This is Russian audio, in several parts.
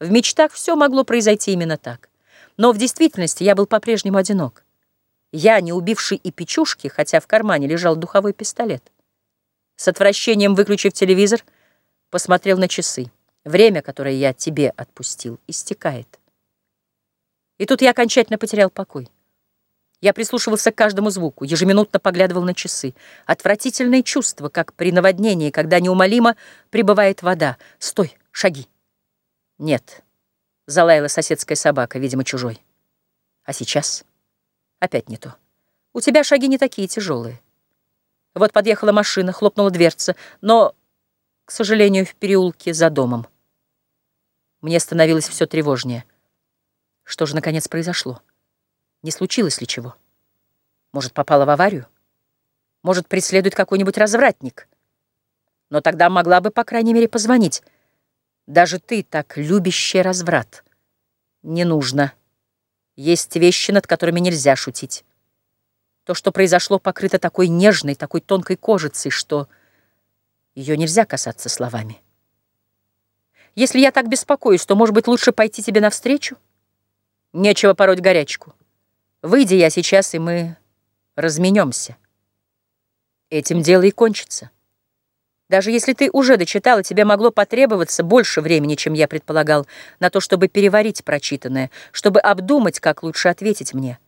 В мечтах все могло произойти именно так. Но в действительности я был по-прежнему одинок. Я, не убивший и печушки, хотя в кармане лежал духовой пистолет. С отвращением выключив телевизор, посмотрел на часы. Время, которое я тебе отпустил, истекает. И тут я окончательно потерял покой. Я прислушивался к каждому звуку, ежеминутно поглядывал на часы. Отвратительное чувство, как при наводнении, когда неумолимо прибывает вода. Стой, шаги. Нет, залаяла соседская собака, видимо, чужой. А сейчас опять не то. У тебя шаги не такие тяжелые. Вот подъехала машина, хлопнула дверца, но, к сожалению, в переулке за домом. Мне становилось все тревожнее. Что же, наконец, произошло? Не случилось ли чего? Может, попала в аварию? Может, преследует какой-нибудь развратник? Но тогда могла бы, по крайней мере, позвонить. Даже ты, так любящий разврат. Не нужно. Есть вещи, над которыми нельзя шутить. То, что произошло, покрыто такой нежной, такой тонкой кожицей, что ее нельзя касаться словами. Если я так беспокоюсь, то, может быть, лучше пойти тебе навстречу? Нечего пороть горячку. Выйди я сейчас, и мы разменемся. Этим дело и кончится. Даже если ты уже дочитала, тебе могло потребоваться больше времени, чем я предполагал, на то, чтобы переварить прочитанное, чтобы обдумать, как лучше ответить мне.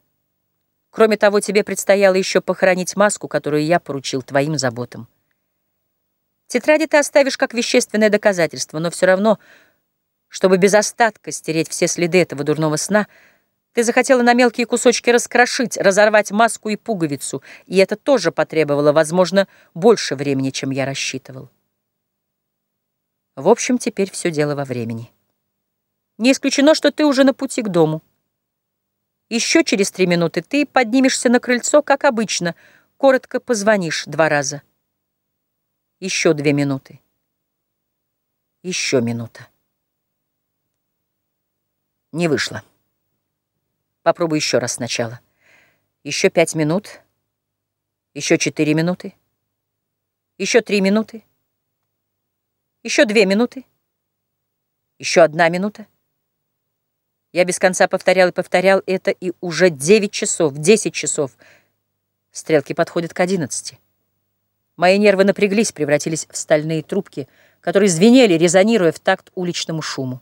Кроме того, тебе предстояло еще похоронить маску, которую я поручил твоим заботам. Тетради ты оставишь как вещественное доказательство, но все равно, чтобы без остатка стереть все следы этого дурного сна — ты захотела на мелкие кусочки раскрошить, разорвать маску и пуговицу, и это тоже потребовало, возможно, больше времени, чем я рассчитывал. В общем, теперь все дело во времени. Не исключено, что ты уже на пути к дому. Еще через три минуты ты поднимешься на крыльцо, как обычно, коротко позвонишь два раза. Еще две минуты. Еще минута. Не вышло. Попробуй еще раз сначала. Еще пять минут. Еще четыре минуты. Еще три минуты. Еще две минуты. Еще одна минута. Я без конца повторял и повторял это, и уже девять часов, десять часов. Стрелки подходят к одиннадцати. Мои нервы напряглись, превратились в стальные трубки, которые звенели, резонируя в такт уличному шуму.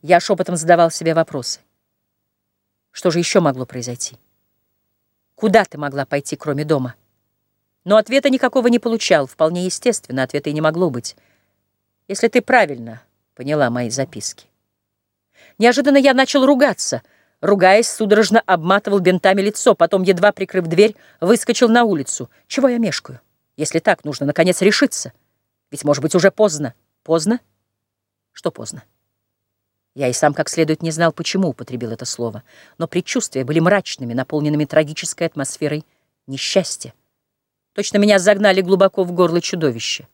Я шепотом задавал себе вопросы. Что же еще могло произойти? Куда ты могла пойти, кроме дома? Но ответа никакого не получал, вполне естественно, ответа и не могло быть. Если ты правильно поняла мои записки. Неожиданно я начал ругаться. Ругаясь, судорожно обматывал бинтами лицо, потом, едва прикрыв дверь, выскочил на улицу. Чего я мешкаю? Если так, нужно, наконец, решиться. Ведь, может быть, уже поздно. Поздно? Что поздно? Я и сам как следует не знал, почему употребил это слово, но предчувствия были мрачными, наполненными трагической атмосферой несчастья. Точно меня загнали глубоко в горло чудовища.